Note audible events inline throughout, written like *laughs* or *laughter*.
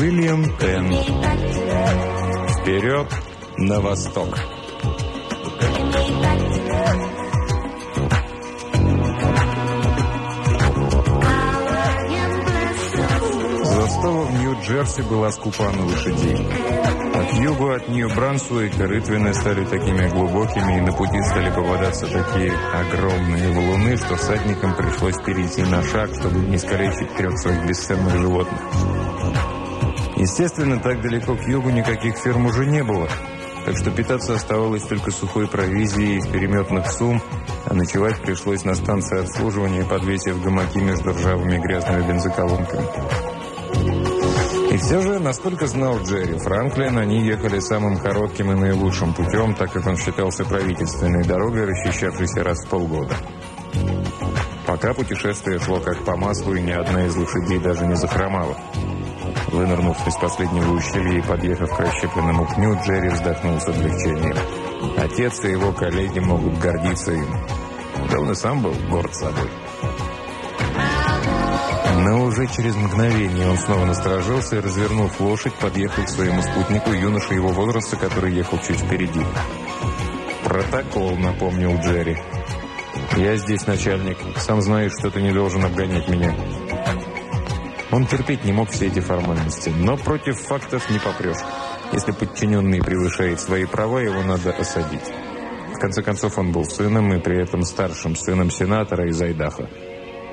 Уильям Тен. Вперед на восток. Застава в Нью-Джерси была скупа на лошадей. От югу от Нью-Брансуэйка рытвины стали такими глубокими, и на пути стали попадаться такие огромные валуны, что всадникам пришлось перейти на шаг, чтобы не искалечить трех своих бесценных животных. Естественно, так далеко к югу никаких ферм уже не было, так что питаться оставалось только сухой провизией из переметных сумм, а ночевать пришлось на станции обслуживания, подвесив гамаки между ржавыми грязными бензоколонками. И все же, насколько знал Джерри Франклин, они ехали самым коротким и наилучшим путем, так как он считался правительственной дорогой, расчищавшейся раз в полгода. Пока путешествие шло как по маслу, и ни одна из лошадей даже не захромала. Вынырнув из последнего ущелья и подъехав к расщепленному пню, Джерри вздохнул с облегчением. Отец и его коллеги могут гордиться им. Да он и сам был горд собой. Но уже через мгновение он снова насторожился и, развернув лошадь, подъехал к своему спутнику, юноше его возраста, который ехал чуть впереди. «Протокол», — напомнил Джерри. «Я здесь начальник. Сам знаешь, что ты не должен обгонять меня». Он терпеть не мог все эти формальности, но против фактов не попрешь. Если подчиненный превышает свои права, его надо осадить. В конце концов, он был сыном и при этом старшим сыном сенатора из Айдаха.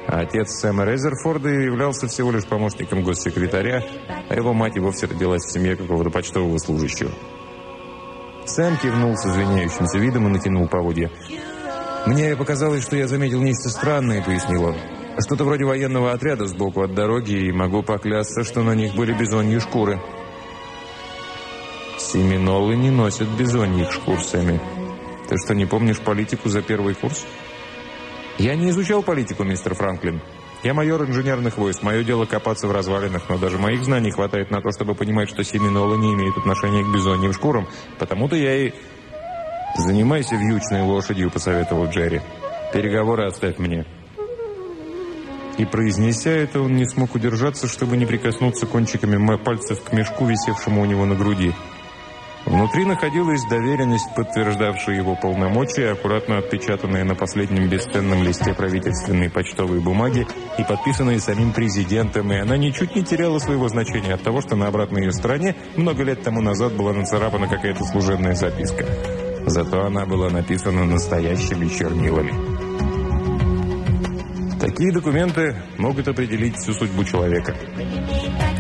А отец Сэма Резерфорда являлся всего лишь помощником госсекретаря, а его мать и вовсе родилась в семье какого-то почтового служащего. Сэм кивнул с извиняющимся видом и натянул поводья. «Мне показалось, что я заметил нечто странное», — пояснил он. «Что-то вроде военного отряда сбоку от дороги, и могу поклясться, что на них были бизоньи шкуры». «Семинолы не носят бизоньих шкур, Сэмми. Ты что, не помнишь политику за первый курс?» «Я не изучал политику, мистер Франклин. Я майор инженерных войск. Мое дело копаться в развалинах, но даже моих знаний хватает на то, чтобы понимать, что семинолы не имеют отношения к бизоньим шкурам. Потому-то я и...» «Занимайся вьючной лошадью», — посоветовал Джерри. «Переговоры оставь мне». И произнеся это, он не смог удержаться, чтобы не прикоснуться кончиками пальцев к мешку, висевшему у него на груди. Внутри находилась доверенность, подтверждавшая его полномочия, аккуратно отпечатанная на последнем бесценном листе правительственной почтовой бумаги и подписанная самим президентом, и она ничуть не теряла своего значения от того, что на обратной ее стороне много лет тому назад была нацарапана какая-то служебная записка. Зато она была написана настоящими чернилами. Такие документы могут определить всю судьбу человека.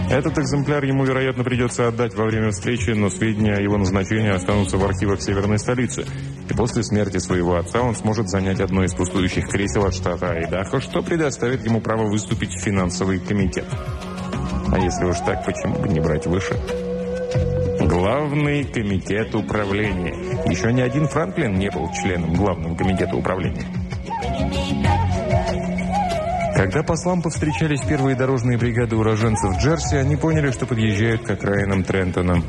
Этот экземпляр ему, вероятно, придется отдать во время встречи, но сведения о его назначении останутся в архивах северной столицы. И после смерти своего отца он сможет занять одно из пустующих кресел от штата Айдахо, что предоставит ему право выступить в финансовый комитет. А если уж так, почему бы не брать выше? Главный комитет управления. Еще ни один Франклин не был членом главного комитета управления. Когда послам повстречались первые дорожные бригады уроженцев Джерси, они поняли, что подъезжают к окраинам Трентона.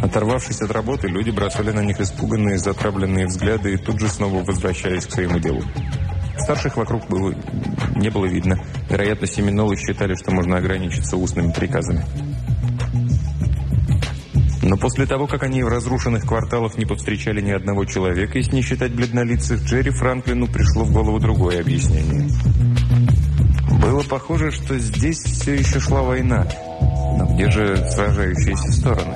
Оторвавшись от работы, люди бросали на них испуганные, затравленные взгляды и тут же снова возвращались к своему делу. Старших вокруг было, не было видно. Вероятно, семинолы считали, что можно ограничиться устными приказами. Но после того, как они в разрушенных кварталах не повстречали ни одного человека, если не считать бледнолицых, Джерри Франклину пришло в голову другое объяснение. Было похоже, что здесь все еще шла война. Но где же сражающиеся стороны?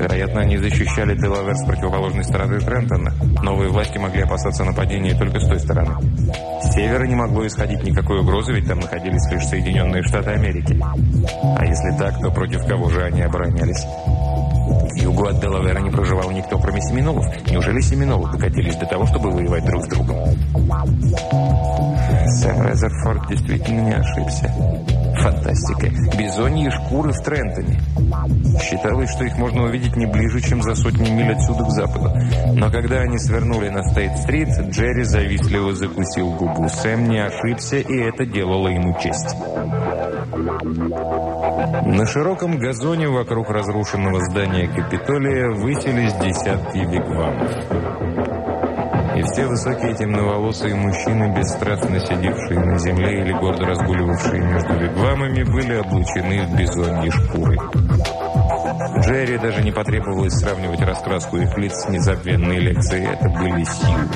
Вероятно, они защищали Делавер с противоположной стороны Трентона. Новые власти могли опасаться нападения только с той стороны. С севера не могло исходить никакой угрозы, ведь там находились лишь Соединенные Штаты Америки. А если так, то против кого же они оборонялись? К югу от Делавера не проживал никто, кроме семинолов. Неужели семинолы докатились до того, чтобы воевать друг с другом? Сэр Резерфорд действительно не ошибся. Фантастика. Бизоньи шкуры в Трентоне. Считалось, что их можно увидеть не ближе, чем за сотни миль отсюда к западу. Но когда они свернули на Стейт-стрит, Джерри завистливо закусил губу. Сэм не ошибся, и это делало ему честь. На широком газоне вокруг разрушенного здания Капитолия высились десятки вигвамов. И все высокие темноволосые мужчины, бесстрастно сидевшие на земле или гордо разгуливавшие между вигвамами, были облучены в бизоньи шкуры. Джерри даже не потребовалось сравнивать раскраску их лиц с незабвенной лекцией. Это были силы.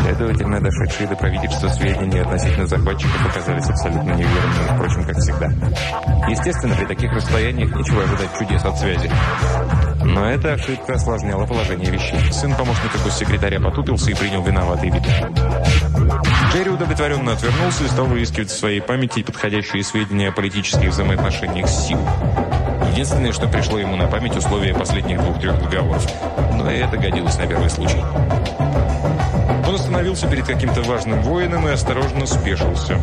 Следовательно, дошедшие до правительства сведения относительно захватчиков оказались абсолютно неверными, впрочем, как всегда. Естественно, при таких расстояниях нечего ожидать чудес от связи. Но эта ошибка осложняла положение вещей. Сын помощника госсекретаря потупился и принял виноватый вид. Джерри удовлетворенно отвернулся и стал выискивать в своей памяти подходящие сведения о политических взаимоотношениях с сил. Единственное, что пришло ему на память, условия последних двух-трех договоров. Но это годилось на первый случай. Он остановился перед каким-то важным воином и осторожно спешился.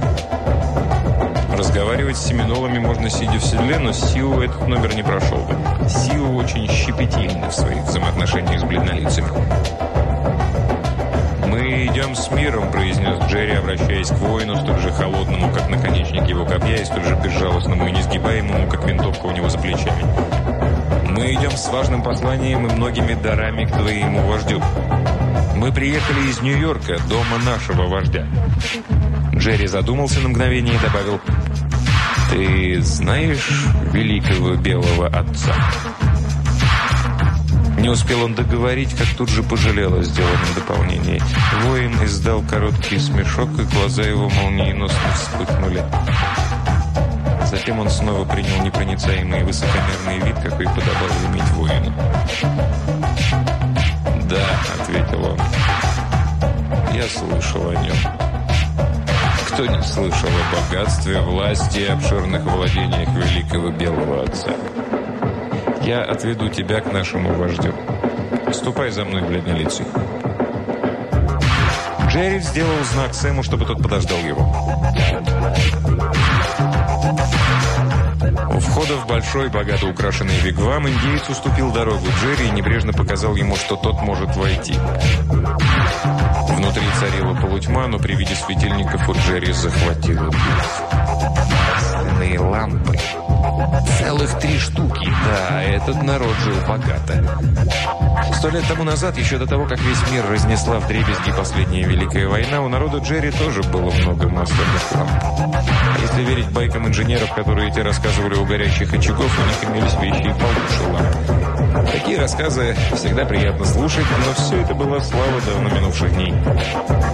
Разговаривать с семинолами можно сидя в седле, но Сиу этот номер не прошел бы. Сиу очень щепетильны в своих взаимоотношениях с бледнолицами. «Мы идем с миром», – произнес Джерри, обращаясь к воину, столь же холодному, как наконечник его копья, и столь же безжалостному и несгибаемому, как винтовка у него за плечами. «Мы идем с важным посланием и многими дарами к твоему вождю. Мы приехали из Нью-Йорка, дома нашего вождя». Джерри задумался на мгновение и добавил, «Ты знаешь великого белого отца?» Не успел он договорить, как тут же пожалел о сделанном дополнении. Воин издал короткий смешок, и глаза его молниеносно вспыхнули. Затем он снова принял непроницаемый и высокомерный вид, какой подобало иметь воину. «Да», — ответил он, — «я слышал о нем». Кто не слышал о богатстве, власти и обширных владениях великого белого отца? Я отведу тебя к нашему вождю. Ступай за мной, бледнолицый». Джерри сделал знак Сэму, чтобы тот подождал его. У входа в большой, богато украшенный вигвам индеец уступил дорогу Джерри и небрежно показал ему, что тот может войти. Внутри царила полутьма, но при виде светильников у Джерри захватило дух. Лампы. Целых три штуки. Да, этот народ жил богато. Сто лет тому назад, еще до того, как весь мир разнесла в дребезги последняя Великая война, у народа Джерри тоже было много масляных ламп. Если верить байкам инженеров, которые эти рассказывали у горящих очагов, у них имелись вещи и получше ламп. Такие рассказы всегда приятно слушать, но все это была слава давно минувших дней.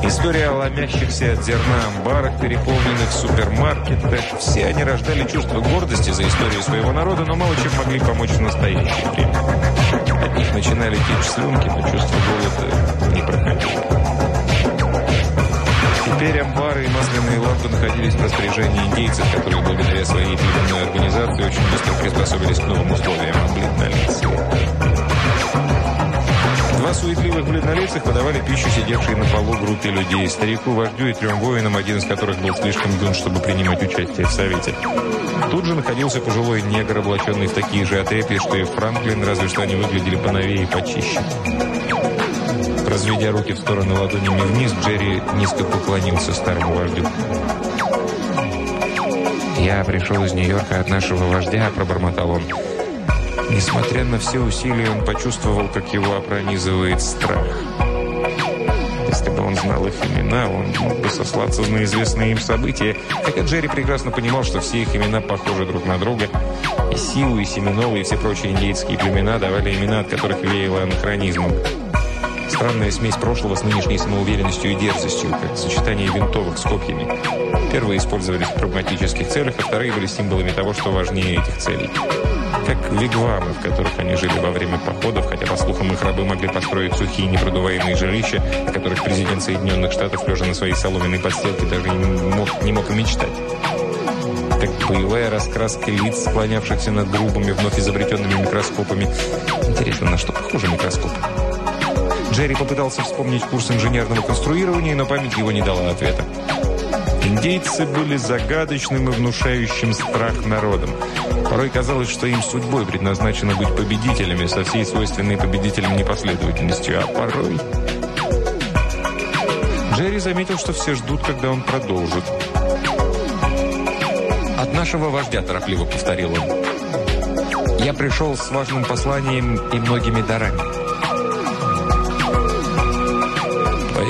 История о ломящихся от зерна амбарах, переполненных супермаркетах, все они рождали чувство гордости за историю своего народа, но мало чем могли помочь в настоящее время. От них начинали течь слюнки, но чувство голода не проходило. Теперь амбары и масляные лампы находились в распоряжении индейцев, которые благодаря своей племенной организации очень быстро приспособились к новым условиям облит Два суетливых бледнолицых подавали пищу сидевшей на полу группе людей, старику, вождю и трем воинам, один из которых был слишком юн, чтобы принимать участие в совете. Тут же находился пожилой негр, облаченный в такие же отрепья, что и Франклин, разве что они выглядели поновее и почище. Разведя руки в сторону ладонями вниз, Джерри низко поклонился старому вождю. «Я пришел из Нью-Йорка от нашего вождя», — пробормотал он. Несмотря на все усилия, он почувствовал, как его пронизывает страх. Если бы он знал их имена, он мог бы сослаться на известные им события. Хотя Джерри прекрасно понимал, что все их имена похожи друг на друга. И Силу, и Семенолы, и все прочие индейские племена давали имена, от которых веяло анахронизмом. Странная смесь прошлого с нынешней самоуверенностью и дерзостью, как сочетание винтовок с копьями. Первые использовались в прагматических целях, а вторые были символами того, что важнее этих целей как вигвамы, в которых они жили во время походов, хотя, по слухам, их рабы могли построить сухие непродуваемые жилища, о которых президент Соединенных Штатов, лежа на своей соломенной подстилке, даже не мог, не мог и мечтать. Как боевая раскраска лиц, склонявшихся над грубыми, вновь изобретенными микроскопами. Интересно, на что похожи микроскопы? Джерри попытался вспомнить курс инженерного конструирования, но память его не дала ответа. Индейцы были загадочным и внушающим страх народом. Порой казалось, что им судьбой предназначено быть победителями со всей свойственной победителям непоследовательностью, а порой... Джерри заметил, что все ждут, когда он продолжит. «От нашего вождя», – торопливо повторил он. «Я пришел с важным посланием и многими дарами».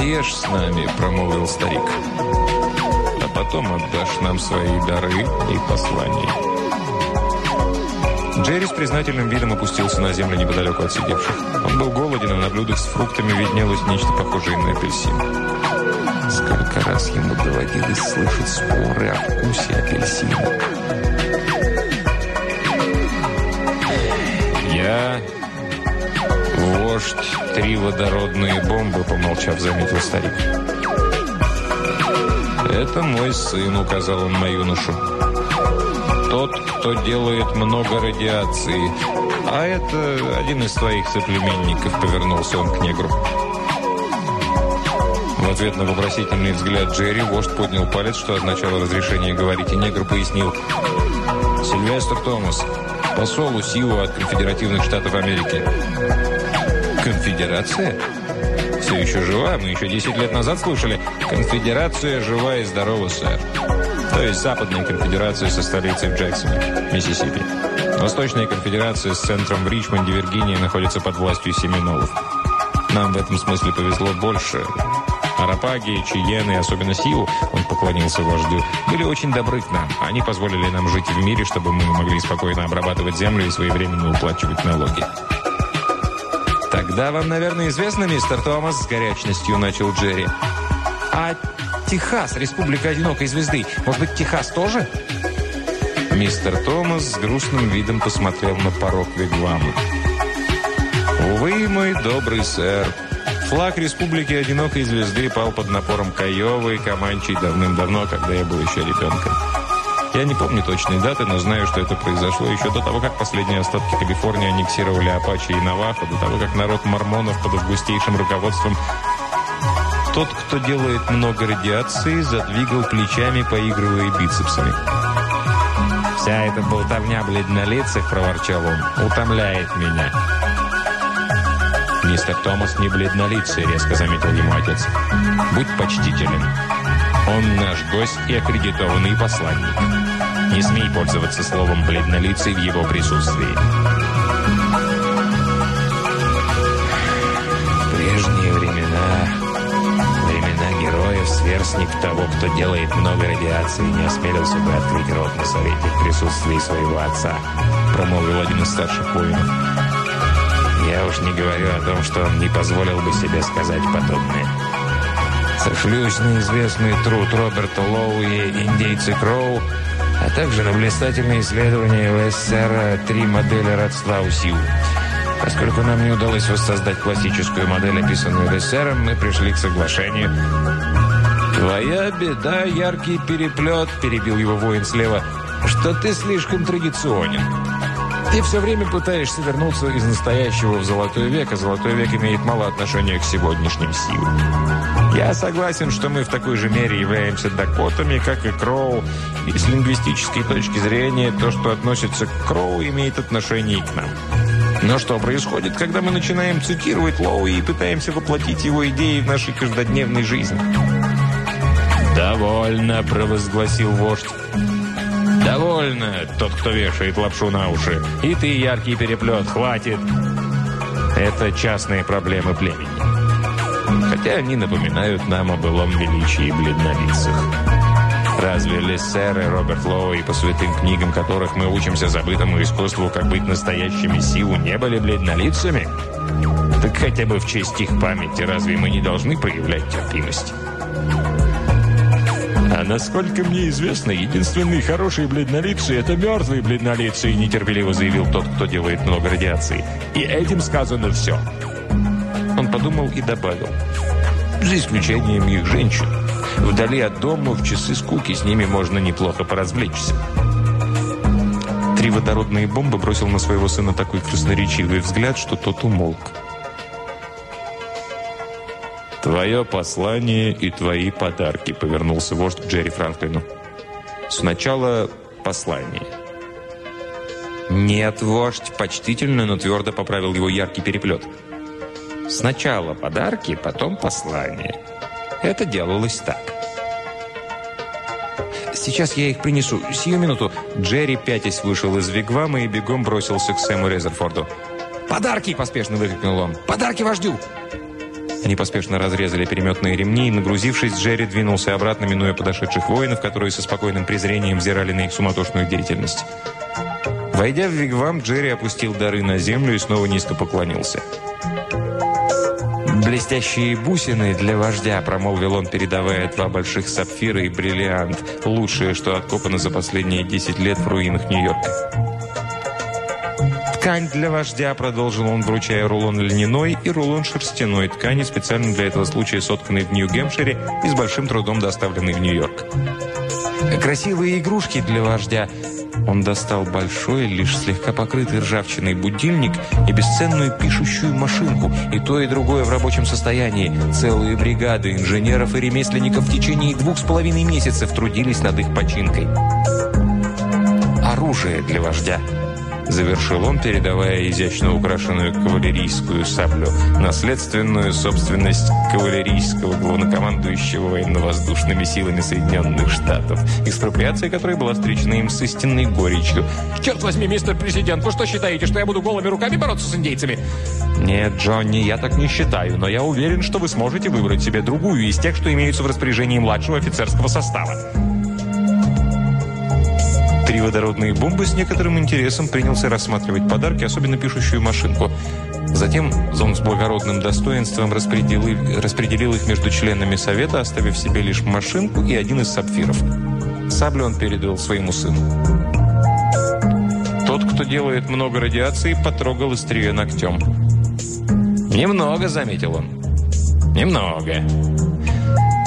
«Поешь с нами», — промолвил старик. «А потом отдашь нам свои дары и послания». Джерри с признательным видом опустился на землю неподалеку от сидевших. Он был голоден, а на блюдах с фруктами виднелось нечто похожее на апельсин. Сколько раз ему доводилось слышать споры о вкусе апельсина. «Я вождь три водородные бомбы», — помолчав, заметил старик. «Это мой сын», — указал он на юношу. «Тот, кто делает много радиации. А это один из твоих соплеменников», — повернулся он к негру. В ответ на вопросительный взгляд Джерри вождь поднял палец, что означало разрешение говорить, и негр пояснил. «Сильвестр Томас, посол УСИУ от Конфедеративных Штатов Америки». «Конфедерация?» «Все еще жива? Мы еще 10 лет назад слышали. Конфедерация жива и здорова, сэр». То есть Западная конфедерация со столицей в Джексоне, Миссисипи. Восточная конфедерация с центром в Ричмонде, Виргиния, находится под властью Семенолов. Нам в этом смысле повезло больше. Арапаги, Чиены, особенно Сиу, он поклонился вождю, были очень добры к нам. Они позволили нам жить в мире, чтобы мы могли спокойно обрабатывать землю и своевременно уплачивать налоги. «Тогда вам, наверное, известно, мистер Томас?» с горячностью начал Джерри. «А Техас, республика одинокой звезды, может быть, Техас тоже?» Мистер Томас с грустным видом посмотрел на порог Вигвама. «Увы, мой добрый сэр, Флаг Республики Одинокой Звезды пал под напором Каевы и Каманчей давным-давно, когда я был еще ребенком. Я не помню точной даты, но знаю, что это произошло еще до того, как последние остатки Калифорнии аннексировали Апачи и Навахо, до того, как народ мормонов под августейшим руководством тот, кто делает много радиации, задвигал плечами, поигрывая бицепсами. «Вся эта болтовня бледнолицых, — проворчал он, — утомляет меня». «Мистер Томас не бледнолицый», — резко заметил ему отец. «Будь почтителен. Он наш гость и аккредитованный посланник. Не смей пользоваться словом «бледнолицый» в его присутствии». Прежние времена, времена героев, сверстник того, кто делает много радиации, не осмелился бы открыть рот на совете в присутствии своего отца, промолвил один из старших воинов. Я уж не говорю о том, что он не позволил бы себе сказать подобное. Сошлюсь на известный труд Роберта Лоу и индейцы Кроу, а также на блистательные исследования ЛССР «Три модели родства УСИУ». Поскольку нам не удалось воссоздать классическую модель, описанную ЛССРом, мы пришли к соглашению. «Твоя беда, яркий переплет», — перебил его воин слева, — «что ты слишком традиционен». Ты все время пытаешься вернуться из настоящего в золотой век, а золотой век имеет мало отношения к сегодняшним силам. Я согласен, что мы в такой же мере являемся дакотами, как и Кроу, и с лингвистической точки зрения то, что относится к Кроу, имеет отношение и к нам. Но что происходит, когда мы начинаем цитировать Лоу и пытаемся воплотить его идеи в нашей каждодневной жизни? «Довольно», – провозгласил вождь. «Довольно, тот, кто вешает лапшу на уши. И ты, яркий переплет, хватит!» Это частные проблемы племени. Хотя они напоминают нам о былом величии бледнолицых. Разве Лессер и Роберт Лоу, по святым книгам которых мы учимся забытому искусству, как быть настоящими силу, не были бледнолицами? Так хотя бы в честь их памяти разве мы не должны проявлять терпимость? Насколько мне известно, единственные хорошие бледнолицые – это мертвые бледнолицые, нетерпеливо заявил тот, кто делает много радиации. И этим сказано все. Он подумал и добавил. За исключением их женщин. Вдали от дома, в часы скуки, с ними можно неплохо поразвлечься. Три водородные бомбы бросил на своего сына такой красноречивый взгляд, что тот умолк. «Твое послание и твои подарки», — повернулся вождь к Джерри Франклину. «Сначала послание». «Нет, вождь», — почтительно, но твердо поправил его яркий переплет. «Сначала подарки, потом послание. Это делалось так». «Сейчас я их принесу. Сию минуту». Джерри, пятясь, вышел из вигвама и бегом бросился к Сэму Резерфорду. «Подарки!» – поспешно выкрикнул он. «Подарки вождю!» Они поспешно разрезали переметные ремни, и, нагрузившись, Джерри двинулся обратно, минуя подошедших воинов, которые со спокойным презрением взирали на их суматошную деятельность. Войдя в вигвам, Джерри опустил дары на землю и снова низко поклонился. «Блестящие бусины для вождя», – промолвил он, передавая два больших сапфира и бриллиант. Лучшее, что откопано за последние 10 лет в руинах Нью-Йорка. «Ткань для вождя», – продолжил он, вручая рулон льняной и рулон шерстяной ткани, специально для этого случая сотканной в Нью-Гэмпшире и с большим трудом доставленной в Нью-Йорк. «Красивые игрушки для вождя», он достал большой, лишь слегка покрытый ржавчиной будильник и бесценную пишущую машинку, и то, и другое в рабочем состоянии. Целые бригады инженеров и ремесленников в течение двух с половиной месяцев трудились над их починкой. Оружие для вождя – Завершил он, передавая изящно украшенную кавалерийскую саблю, наследственную собственность кавалерийского главнокомандующего военно-воздушными силами Соединенных Штатов, экспроприация которой была встречена им с истинной горечью. «Черт возьми, мистер президент, вы что считаете, что я буду голыми руками бороться с индейцами?» «Нет, Джонни, я так не считаю, но я уверен, что вы сможете выбрать себе другую из тех, что имеются в распоряжении младшего офицерского состава». Три водородные бомбы с некоторым интересом принялся рассматривать подарки, особенно пишущую машинку. Затем он с благородным достоинством распределил, распределил их между членами совета, оставив себе лишь машинку и один из сапфиров. Саблю он передал своему сыну. Тот, кто делает много радиации, потрогал острие ногтем. «Немного», — заметил он. «Немного».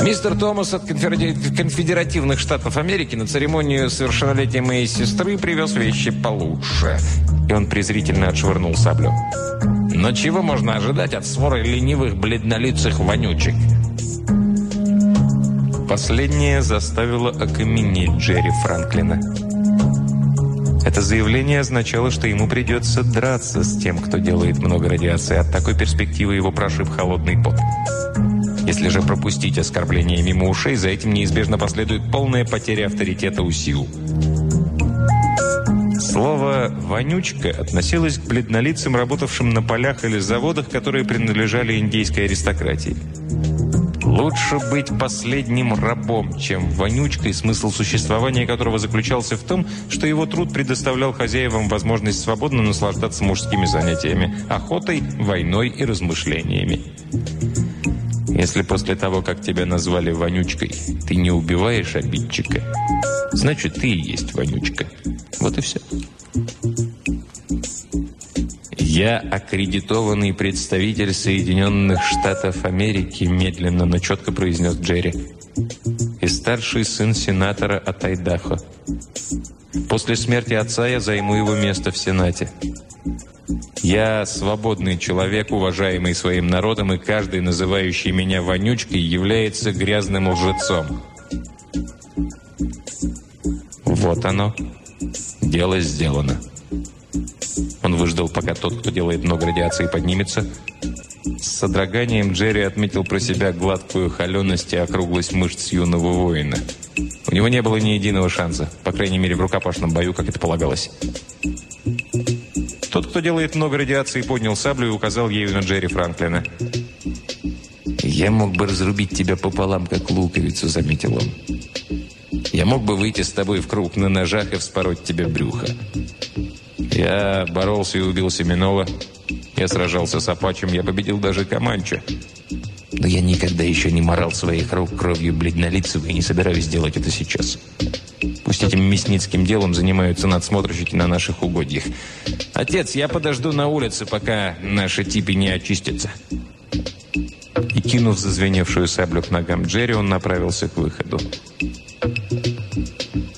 Мистер Томас от конфедеративных штатов Америки на церемонию совершеннолетия моей сестры привез вещи получше. И он презрительно отшвырнул саблю. Но чего можно ожидать от своры ленивых бледнолицых вонючек? Последнее заставило окаменеть Джерри Франклина. Это заявление означало, что ему придется драться с тем, кто делает много радиации. От такой перспективы его прошиб холодный пот. Если же пропустить оскорбление мимо ушей, за этим неизбежно последует полная потеря авторитета у сил. Слово «вонючка» относилось к бледнолицам, работавшим на полях или заводах, которые принадлежали индейской аристократии. Лучше быть последним рабом, чем вонючкой, смысл существования которого заключался в том, что его труд предоставлял хозяевам возможность свободно наслаждаться мужскими занятиями, охотой, войной и размышлениями. Если после того, как тебя назвали вонючкой, ты не убиваешь обидчика, значит, ты и есть вонючка. Вот и все. «Я аккредитованный представитель Соединенных Штатов Америки», медленно, но четко произнес Джерри. «И старший сын сенатора от Айдахо. После смерти отца я займу его место в Сенате. Я свободный человек, уважаемый своим народом, и каждый, называющий меня вонючкой, является грязным лжецом. Вот оно. Дело сделано. Он выждал, пока тот, кто делает много радиации, поднимется. С содроганием Джерри отметил про себя гладкую холеность и округлость мышц юного воина. У него не было ни единого шанса, по крайней мере, в рукопашном бою, как это полагалось. Тот, кто делает много радиации, поднял саблю и указал ею на Джерри Франклина. «Я мог бы разрубить тебя пополам, как луковицу», — заметил он. «Я мог бы выйти с тобой в круг на ножах и вспороть тебе брюхо. Я боролся и убил Семенова. Я сражался с Апачем, я победил даже Каманча. Но я никогда еще не морал своих рук кровью бледнолицего и не собираюсь делать это сейчас. Пусть этим мясницким делом занимаются надсмотрщики на наших угодьях. Отец, я подожду на улице, пока наши типы не очистятся. И кинув зазвеневшую саблю к ногам Джерри, он направился к выходу.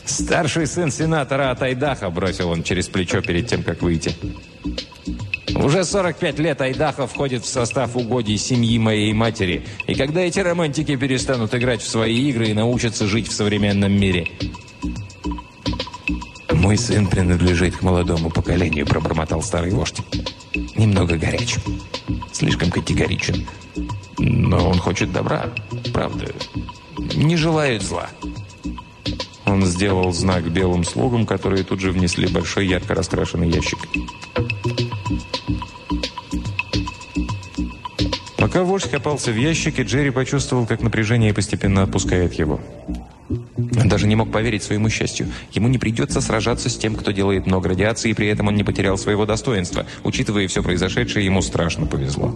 «Старший сын сенатора от Айдаха», — бросил он через плечо перед тем, как выйти. Уже 45 лет Айдаха входит в состав угодий семьи моей матери. И когда эти романтики перестанут играть в свои игры и научатся жить в современном мире? «Мой сын принадлежит к молодому поколению», – пробормотал старый вождь. «Немного горяч. Слишком категоричен. Но он хочет добра, правда. Не желает зла». Он сделал знак белым слугам, которые тут же внесли большой ярко раскрашенный ящик. Пока вождь копался в ящике, Джерри почувствовал, как напряжение постепенно отпускает его. Он даже не мог поверить своему счастью. Ему не придется сражаться с тем, кто делает много радиации, и при этом он не потерял своего достоинства. Учитывая все произошедшее, ему страшно повезло.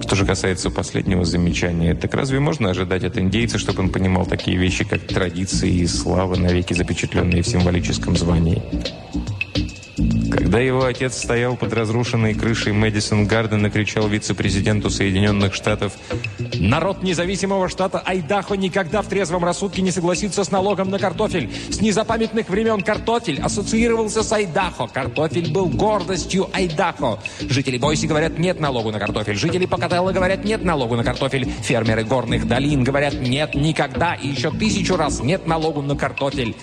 Что же касается последнего замечания, так разве можно ожидать от индейца, чтобы он понимал такие вещи, как традиции и слава, навеки запечатленные в символическом звании? Когда его отец стоял под разрушенной крышей Мэдисон Гарден и кричал вице-президенту Соединенных Штатов «Народ независимого штата Айдахо никогда в трезвом рассудке не согласится с налогом на картофель. С незапамятных времен картофель ассоциировался с Айдахо. Картофель был гордостью Айдахо. Жители Бойси говорят «нет налогу на картофель». Жители Покателла говорят «нет налогу на картофель». Фермеры горных долин говорят «нет никогда» и еще тысячу раз «нет налогу на картофель».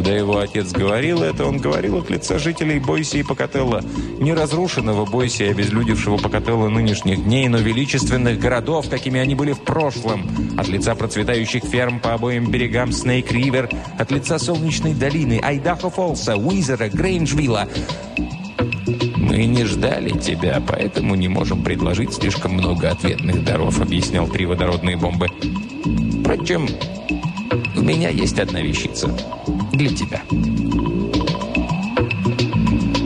Когда его отец говорил это, он говорил от лица жителей Бойси и Покателла. Не разрушенного Бойси, обезлюдевшего Покателла нынешних дней, но величественных городов, какими они были в прошлом. От лица процветающих ферм по обоим берегам Снейк-Ривер, от лица Солнечной долины, Айдахо-Фолса, Уизера, Грейнджвилла. «Мы не ждали тебя, поэтому не можем предложить слишком много ответных даров», объяснял три водородные бомбы. «Впрочем, у меня есть одна вещица» для тебя».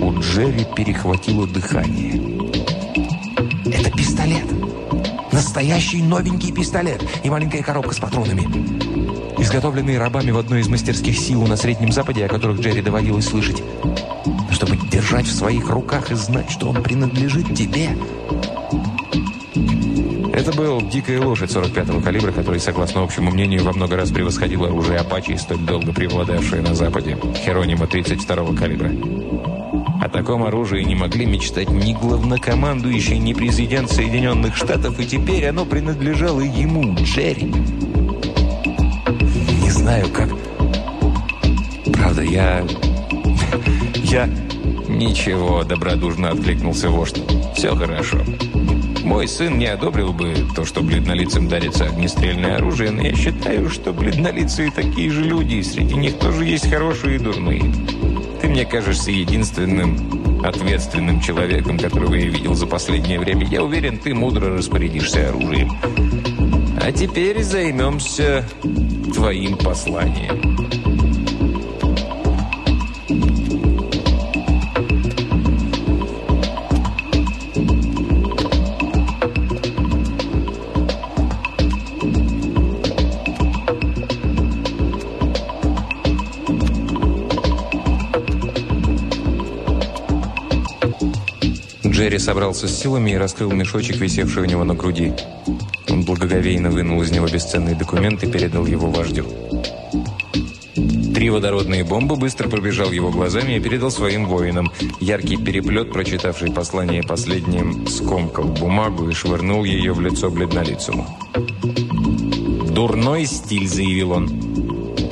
У Джерри перехватило дыхание. «Это пистолет. Настоящий новенький пистолет и маленькая коробка с патронами. Изготовленные рабами в одной из мастерских сил на Среднем Западе, о которых Джерри доводилось слышать. Чтобы держать в своих руках и знать, что он принадлежит тебе». Это был «Дикая лошадь» 45-го калибра, который, согласно общему мнению, во много раз превосходил оружие «Апачи», столь долго преобладавшее на Западе, Херонима 32-го калибра. О таком оружии не могли мечтать ни главнокомандующий, ни президент Соединенных Штатов, и теперь оно принадлежало ему, Джерри. Не знаю, как... Правда, я... *laughs* Я... Ничего, добродушно откликнулся вождь. Все хорошо. Мой сын не одобрил бы то, что бледнолицам дарится огнестрельное оружие, но я считаю, что бледнолицые такие же люди, и среди них тоже есть хорошие и дурные. Ты мне кажешься единственным ответственным человеком, которого я видел за последнее время. Я уверен, ты мудро распорядишься оружием. А теперь займемся твоим посланием. Джерри собрался с силами и раскрыл мешочек, висевший у него на груди. Он благоговейно вынул из него бесценный документ и передал его вождю. Три водородные бомбы быстро пробежал его глазами и передал своим воинам. Яркий переплет, прочитавший послание последним, скомкал бумагу и швырнул ее в лицо бледнолицому. «Дурной стиль», — заявил он.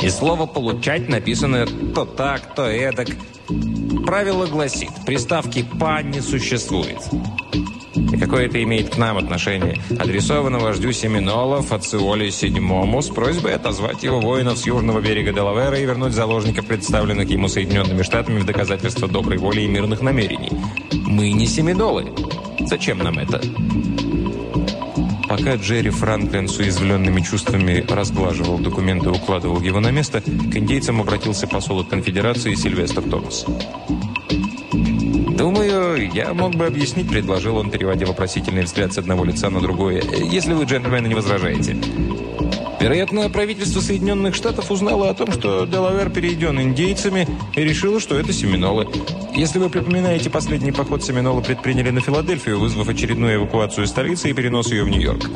«И слово «получать» написано то так, то эдак. Правило гласит, приставки «па» не существует. И какое это имеет к нам отношение? Адресовано вождю Семенолов, Ациоле VII, с просьбой отозвать его воинов с южного берега Делавера и вернуть заложников, представленных ему Соединенными Штатами в доказательство доброй воли и мирных намерений. Мы не Семенолы. Зачем нам это? Пока Джерри Франклин с уязвленными чувствами разглаживал документы и укладывал его на место, к индейцам обратился посол от конфедерации Сильвестр Томас. «Думаю, я мог бы объяснить», — предложил он, переводя вопросительный взгляд с одного лица на другое, «если вы, джентльмены, не возражаете». Вероятно, правительство Соединенных Штатов узнало о том, что Делавер перейден индейцами и решило, что это Семинолы. Если вы припоминаете, последний поход Семинолы предприняли на Филадельфию, вызвав очередную эвакуацию столицы и перенос ее в Нью-Йорк.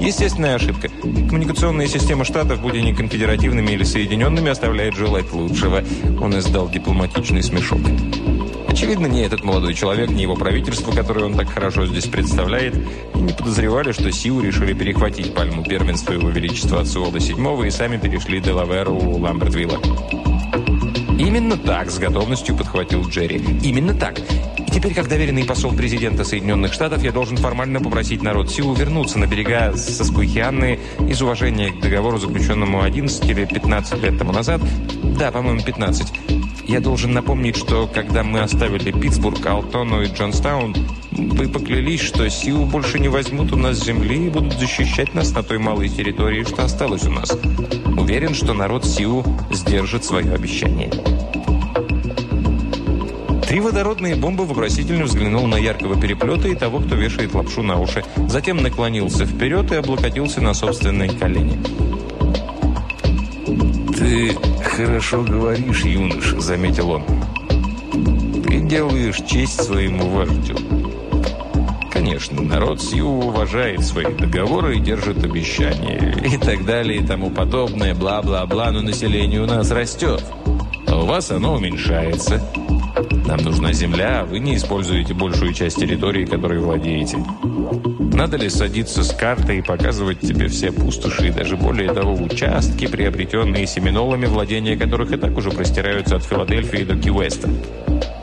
Естественная ошибка. Коммуникационная система штатов, будь они конфедеративными или соединенными, оставляет желать лучшего. Он издал дипломатичный смешок. Очевидно, ни этот молодой человек, ни его правительство, которое он так хорошо здесь представляет, не подозревали, что Сиу решили перехватить пальму первенства его величества от Суолда VII и сами перешли Делаверу у Ламбертвилла. «Именно так», — с готовностью подхватил Джерри. «Именно так. И теперь, как доверенный посол президента Соединенных Штатов, я должен формально попросить народ Сиу вернуться на берега Соскуихианны из уважения к договору, заключенному 11 или 15 лет тому назад. Да, по-моему, 15. Я должен напомнить, что когда мы оставили Питтсбург, Алтону и Джонстаун, вы поклялись, что Сиу больше не возьмут у нас земли и будут защищать нас на той малой территории, что осталось у нас. Уверен, что народ Сиу сдержит свое обещание. Три водородные бомбы вопросительно взглянул на яркого переплета и того, кто вешает лапшу на уши. Затем наклонился вперед и облокотился на собственные колени. «Ты хорошо говоришь, юноша», — заметил он. «Ты делаешь честь своему вождю». Конечно, народ Сью уважает свои договоры и держит обещания. И так далее, и тому подобное, бла-бла-бла, но население у нас растет. А у вас оно уменьшается. Нам нужна земля, а вы не используете большую часть территории, которой владеете. Надо ли садиться с картой и показывать тебе все пустоши, даже более того, участки, приобретенные семинолами, владения которых и так уже простираются от Филадельфии до Ки-Уэста?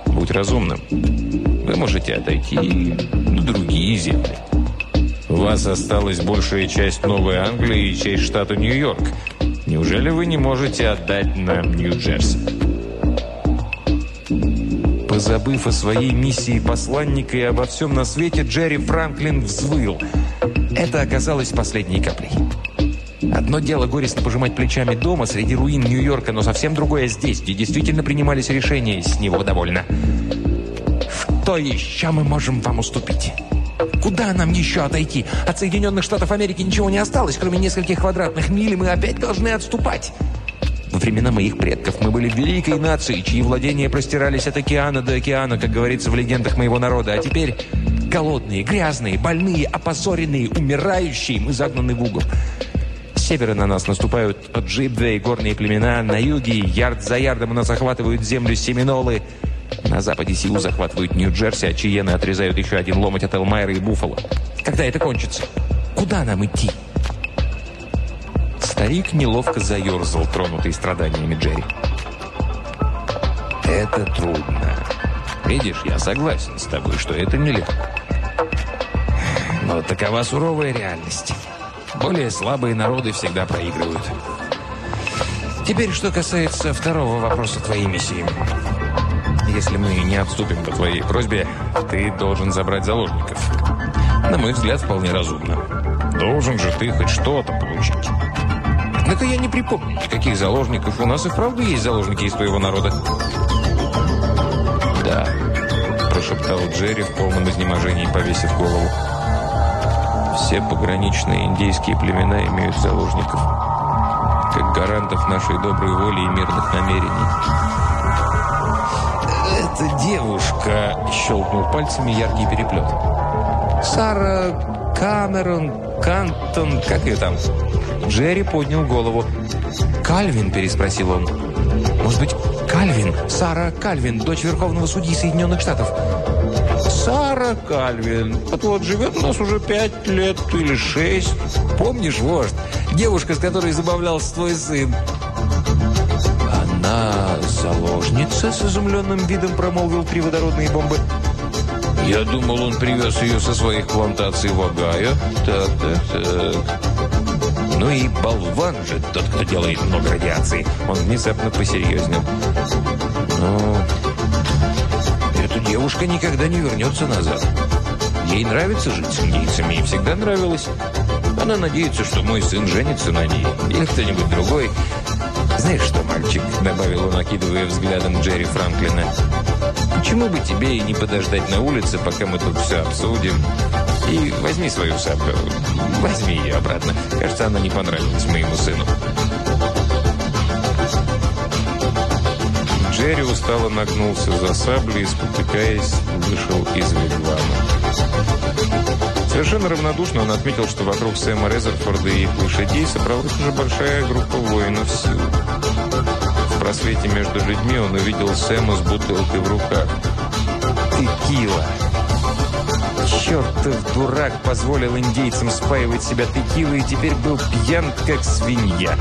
Будь разумным. Вы можете отойти на другие земли. У вас осталась большая часть Новой Англии и часть штата Нью-Йорк. Неужели вы не можете отдать нам Нью-Джерси? Позабыв о своей миссии посланника и обо всем на свете, Джерри Франклин взвыл. Это оказалось последней каплей. Одно дело горестно пожимать плечами дома среди руин Нью-Йорка, но совсем другое здесь, где действительно принимались решения, с него довольно. Что еще мы можем вам уступить? Куда нам еще отойти? От Соединенных Штатов Америки ничего не осталось, кроме нескольких квадратных миль, и мы опять должны отступать. Во времена моих предков мы были великой нацией, чьи владения простирались от океана до океана, как говорится в легендах моего народа. А теперь голодные, грязные, больные, опозоренные, умирающие, мы загнаны в угол. С севера на нас наступают Джибве и горные племена, на юге ярд за ярдом у нас захватывают землю семинолы, на западе Сиу захватывают Нью-Джерси, а Чиены отрезают еще один ломоть от Элмайра и Буффало. Когда это кончится? Куда нам идти? Старик неловко заерзал, тронутый страданиями Джерри. «Это трудно. Видишь, я согласен с тобой, что это нелегко. Но такова суровая реальность. Более слабые народы всегда проигрывают. Теперь, что касается второго вопроса твоей миссии. Если мы не отступим по твоей просьбе, ты должен забрать заложников. На мой взгляд, вполне разумно. Должен же ты хоть что-то получить. Однако я не припомню, каких заложников. У нас и вправду есть заложники из твоего народа. Да, прошептал Джерри в полном изнеможении, повесив голову. Все пограничные индейские племена имеют заложников, как гарантов нашей доброй воли и мирных намерений. «Эта девушка!» – щелкнул пальцами яркий переплет. «Сара Камерон, Кантон, как ее там?» Джерри поднял голову. «Кальвин?» – переспросил он. «Может быть, Кальвин? Сара Кальвин, дочь Верховного судьи Соединенных Штатов?» «Сара Кальвин. Вот вот живет у нас уже пять лет или шесть. Помнишь, вождь? Девушка, с которой забавлялся твой сын». «Она заложница?» – с изумленным видом промолвил три водородные бомбы. «Я думал, он привез ее со своих плантаций в Огайо. Так, так, так...» Ну и болван же тот, кто делает много радиации. Он внезапно посерьезнел. Но эта девушка никогда не вернется назад. Ей нравится жить с индейцами и всегда нравилось. Она надеется, что мой сын женится на ней. Или кто-нибудь другой. Знаешь что, мальчик, добавил он, окидывая взглядом Джерри Франклина. Почему бы тебе и не подождать на улице, пока мы тут все обсудим? И возьми свою саблю. Возьми ее обратно. Кажется, она не понравилась моему сыну. Джерри устало нагнулся за саблей и, спотыкаясь, вышел из вигвама. Совершенно равнодушно он отметил, что вокруг Сэма Резерфорда и их лошадей собралась уже большая группа воинов сил. Просвете между людьми он увидел Сэма с бутылкой в руках. «Текила!» Чертов дурак позволил индейцам спаивать себя текилой и теперь был пьян, как свинья.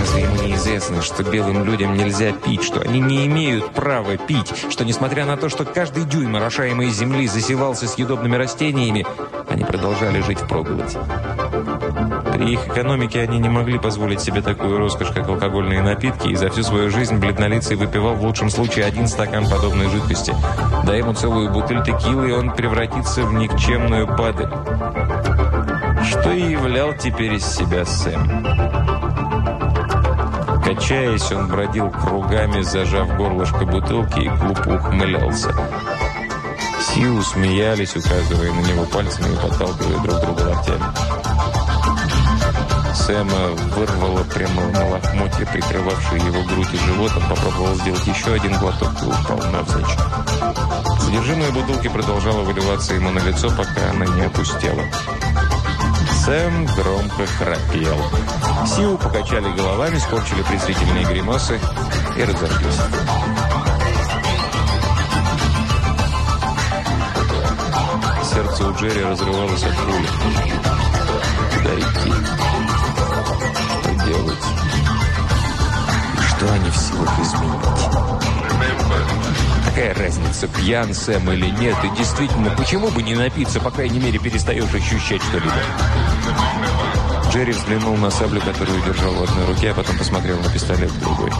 Разве ему неизвестно, что белым людям нельзя пить, что они не имеют права пить, что, несмотря на то, что каждый дюйм орошаемой земли засевался съедобными растениями, они продолжали жить в проголоде. При их экономике они не могли позволить себе такую роскошь, как алкогольные напитки, и за всю свою жизнь бледнолицый выпивал в лучшем случае один стакан подобной жидкости. Дай ему целую бутыль текилы, и он превратится в никчемную падаль. Что и являл теперь из себя Сэм. Качаясь, он бродил кругами, зажав горлышко бутылки и глупо ухмылялся. Сиу смеялись, указывая на него пальцами и подталкивая друг друга локтями. Сэма вырвало прямо на лохмотье, прикрывавшие его грудь и живот. Он попробовал сделать еще один глоток и упал навзничь. Содержимое бутылки продолжало выливаться ему на лицо, пока она не опустела. Сэм громко храпел. Сиу покачали головами, скорчили презрительные гримасы и разошлись. Сердце у Джерри разрывалось от пули. Куда идти? Что делать? И что они в силах изменить? Какая разница, пьян Сэм или нет? И действительно, почему бы не напиться, по крайней мере, перестаешь ощущать что-либо? Джерри взглянул на саблю, которую держал в одной руке, а потом посмотрел на пистолет в другой.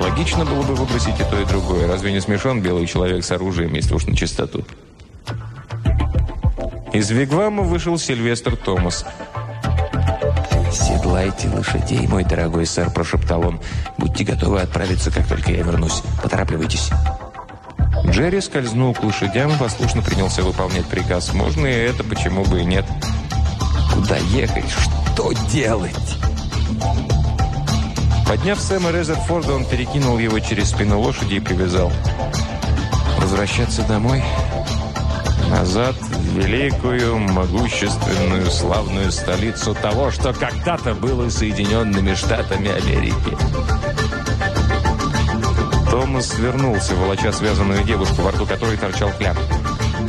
Логично было бы выбросить и то, и другое. Разве не смешон белый человек с оружием, если уж на чистоту? Из Вигвама вышел Сильвестр Томас. «Седлайте лошадей, мой дорогой сэр», – прошептал он. «Будьте готовы отправиться, как только я вернусь. Поторапливайтесь». Джерри скользнул к лошадям и послушно принялся выполнять приказ. Можно и это, почему бы и нет. Куда ехать? Что делать? Подняв Сэма Резерфорда, он перекинул его через спину лошади и привязал. Возвращаться домой? Назад великую, могущественную, славную столицу того, что когда-то было Соединенными Штатами Америки. Томас вернулся, волоча связанную девушку, во рту которой торчал кляп.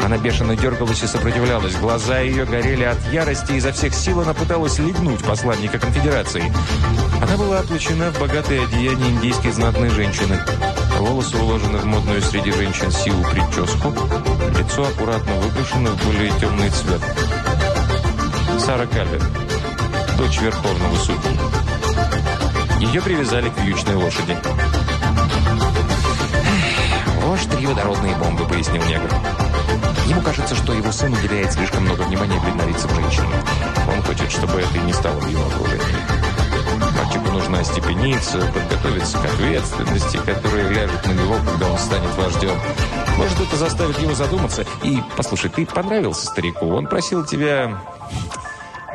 Она бешено дергалась и сопротивлялась. Глаза ее горели от ярости, и изо всех сил она пыталась легнуть посланника конфедерации. Она была облачена в богатое одеяние индийской знатной женщины. Волосы уложены в модную среди женщин силу прическу. Лицо аккуратно выкрашено в более темный цвет. Сара Кальвин, дочь Верховного судьи. Ее привязали к вьючной лошади. «Вождь три водородные бомбы», — пояснил негр. Ему кажется, что его сын уделяет слишком много внимания бледнолицым женщинам. Он хочет, чтобы это и не стало в его окружении. Мальчику нужно остепениться, подготовиться к ответственности, которая ляжет на него, когда он станет вождем. Может, это заставит его задуматься. И, послушай, ты понравился старику. Он просил тебя...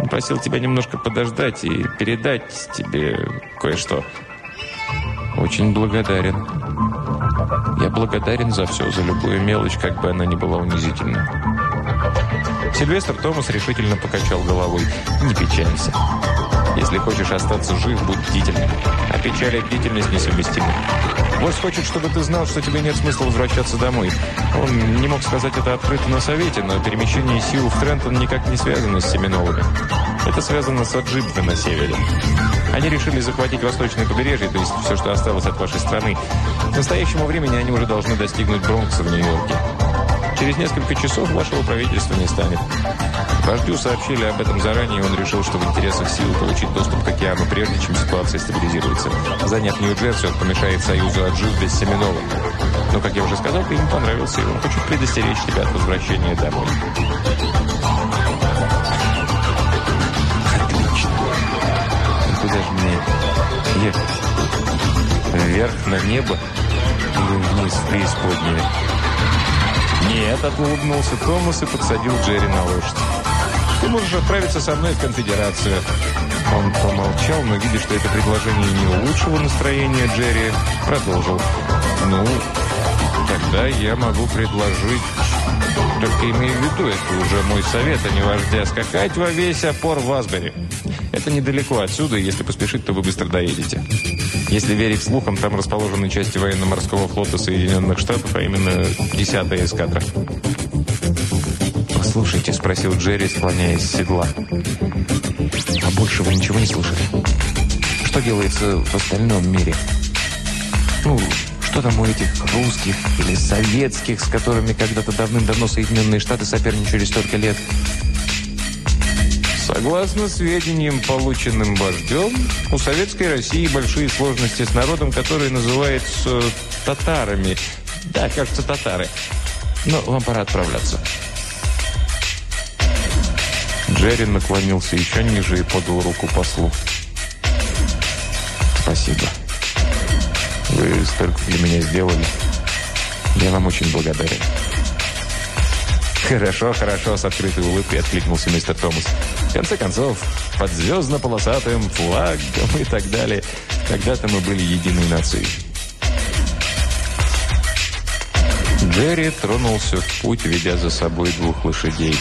Он просил тебя немножко подождать и передать тебе кое-что. Очень благодарен. Я благодарен за все, за любую мелочь, как бы она ни была унизительна. Сильвестр Томас решительно покачал головой. «Не печалься. Если хочешь остаться жив, будь бдительным. А печаль и бдительность несовместимы. Вождь хочет, чтобы ты знал, что тебе нет смысла возвращаться домой. Он не мог сказать это открыто на совете, но перемещение сил в Трентон никак не связано с семинологами. Это связано с Аджибве на севере. Они решили захватить восточное побережье, то есть все, что осталось от вашей страны. К настоящему времени они уже должны достигнуть Бронкса в Нью-Йорке. Через несколько часов вашего правительства не станет. Вождю сообщили об этом заранее, и он решил, что в интересах сил получить доступ к океану, прежде чем ситуация стабилизируется. Заняв Нью-Джерси, он помешает союзу Аджив без Семенова. Но, как я уже сказал, ты ему понравился, и он хочет предостеречь тебя от возвращения домой. Отлично. Куда же мне ехать? Вверх на небо или вниз в преисподнюю? «Нет», — улыбнулся Томас и подсадил Джерри на лошадь. «Ты можешь отправиться со мной в конфедерацию». Он помолчал, но, видя, что это предложение не улучшило настроение Джерри, продолжил. «Ну, тогда я могу предложить...» Только имею в виду, это уже мой совет, а не вождя, скакать во весь опор в Асбери. Это недалеко отсюда, и если поспешить, то вы быстро доедете. Если верить слухам, там расположены части военно-морского флота Соединенных Штатов, а именно 10-я эскадра. «Послушайте», — спросил Джерри, склоняясь с седла. «А больше вы ничего не слышали? Что делается в остальном мире? Ну, что там у этих русских или советских, с которыми когда-то давным-давно Соединенные Штаты соперничали столько лет? Согласно сведениям, полученным вождем, у Советской России большие сложности с народом, который называется татарами. Да, кажется, татары. Но вам пора отправляться. Джерри наклонился еще ниже и подал руку послу. «Спасибо. Вы столько для меня сделали. Я вам очень благодарен». «Хорошо, хорошо», — с открытой улыбкой откликнулся мистер Томас. «В конце концов, под звездно-полосатым флагом и так далее. Когда-то мы были единой нацией». Джерри тронулся в путь, ведя за собой двух лошадей.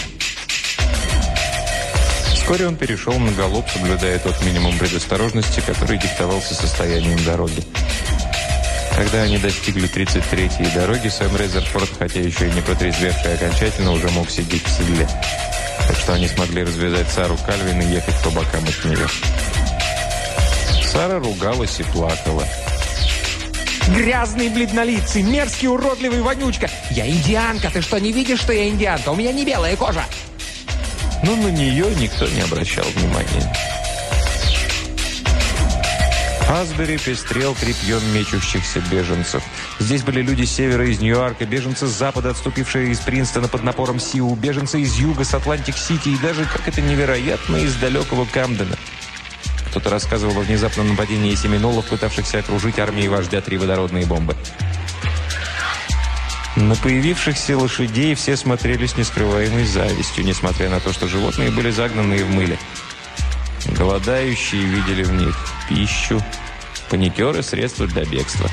Вскоре он перешел на галоп, соблюдая тот минимум предосторожности, который диктовался состоянием дороги. Когда они достигли 33-й дороги, Сэм Резерфорд, хотя еще и не протрезвевший окончательно, уже мог сидеть в седле. Так что они смогли развязать Сару Кальвин и ехать по бокам от нее. Сара ругалась и плакала. Грязный, бледнолицый, мерзкий, уродливый вонючка. Я индианка, ты что, не видишь, что я индианка? У меня не белая кожа. Но на нее никто не обращал внимания. Асбери пестрел тряпьем мечущихся беженцев. Здесь были люди с севера из Нью-Йорка, беженцы с запада, отступившие из Принстона под напором Сиу, беженцы из юга, с Атлантик-Сити и даже, как это невероятно, из далекого Камдена. Кто-то рассказывал о внезапном нападении семинолов, пытавшихся окружить армией вождя три водородные бомбы. На появившихся лошадей все смотрели с нескрываемой завистью, несмотря на то, что животные были загнаны в мыле. Голодающие видели в них пищу, паникеры – средства для бегства.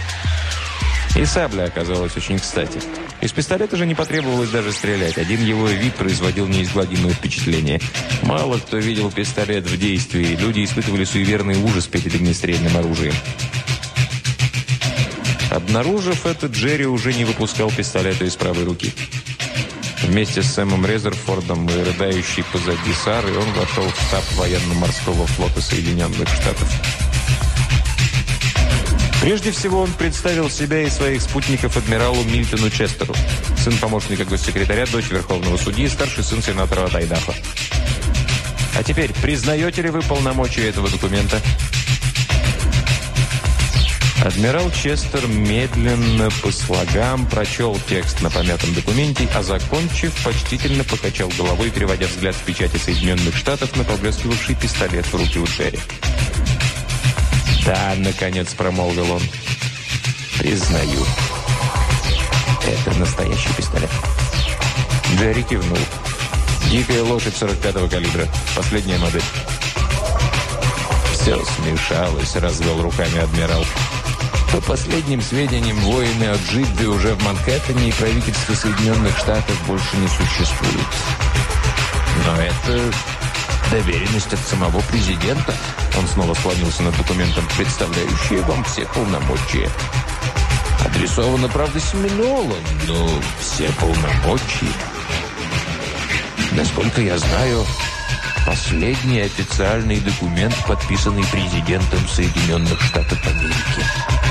И сабля оказалась очень кстати. Из пистолета же не потребовалось даже стрелять. Один его вид производил неизгладимое впечатление. Мало кто видел пистолет в действии. Люди испытывали суеверный ужас перед огнестрельным оружием. Обнаружив это, Джерри уже не выпускал пистолета из правой руки. Вместе с Сэмом Резерфордом и рыдающей позади Сары он вошел в штаб военно-морского флота Соединенных Штатов. Прежде всего он представил себя и своих спутников адмиралу Мильтону Честеру, сын помощника госсекретаря, дочь Верховного судьи, старший сын сенатора от. А теперь, признаете ли вы полномочия этого документа? Адмирал Честер медленно по слогам прочел текст на помятом документе, а закончив, почтительно покачал головой, переводя взгляд с печати Соединенных Штатов на поблескивавший пистолет в руки у Джерри. «Да», — наконец промолвил он, — «признаю, это настоящий пистолет». Джерри кивнул. «Дикая лошадь 45-го калибра. Последняя модель». «Все смешалось», — развел руками адмирал. По последним сведениям, воины от Джидды уже в Манхэттене и правительства Соединенных Штатов больше не существует. Но это доверенность от самого президента. Он снова склонился над документом, представляющий вам все полномочия. Адресовано, правда, Семенолу, но все полномочия. Насколько я знаю, последний официальный документ, подписанный президентом Соединенных Штатов Америки.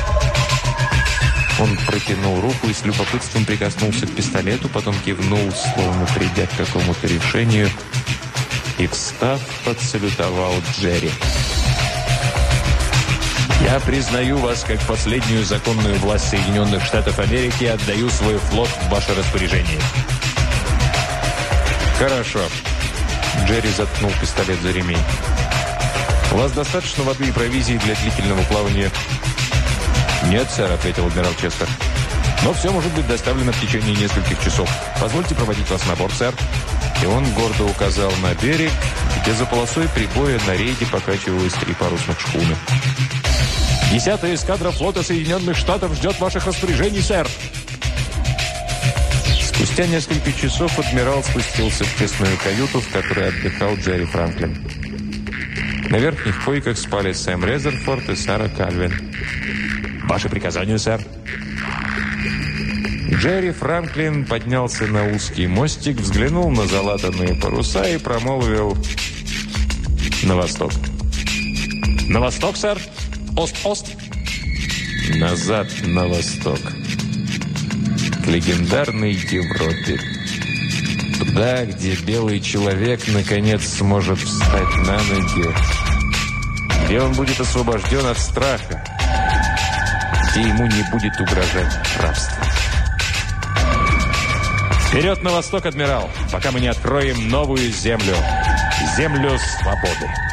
Он протянул руку и с любопытством прикоснулся к пистолету, потом кивнул, словно придя к какому-то решению, и, встав, подсалютовал Джерри. «Я признаю вас как последнюю законную власть Соединенных Штатов Америки и отдаю свой флот в ваше распоряжение». «Хорошо». Джерри заткнул пистолет за ремень. «У вас достаточно воды и провизии для длительного плавания?» «Нет, сэр», — ответил адмирал Честер. «Но все может быть доставлено в течение нескольких часов. Позвольте проводить вас на борт, сэр». И он гордо указал на берег, где за полосой прибоя на рейде покачивалось три парусных шхуны. «Десятая эскадра флота Соединенных Штатов ждет ваших распоряжений, сэр!» Спустя несколько часов адмирал спустился в тесную каюту, в которой отдыхал Джерри Франклин. На верхних койках спали Сэм Резерфорд и Сара Кальвин. «Ваши приказания, сэр?» Джерри Франклин поднялся на узкий мостик, взглянул на залатанные паруса и промолвил «На восток». «На восток, сэр? Ост-ост?» «Назад на восток. К легендарной Европе. Туда, где белый человек наконец сможет встать на ноги. Где он будет освобожден от страха. Где ему не будет угрожать рабство. Вперед на восток, адмирал, пока мы не откроем новую землю. Землю свободы.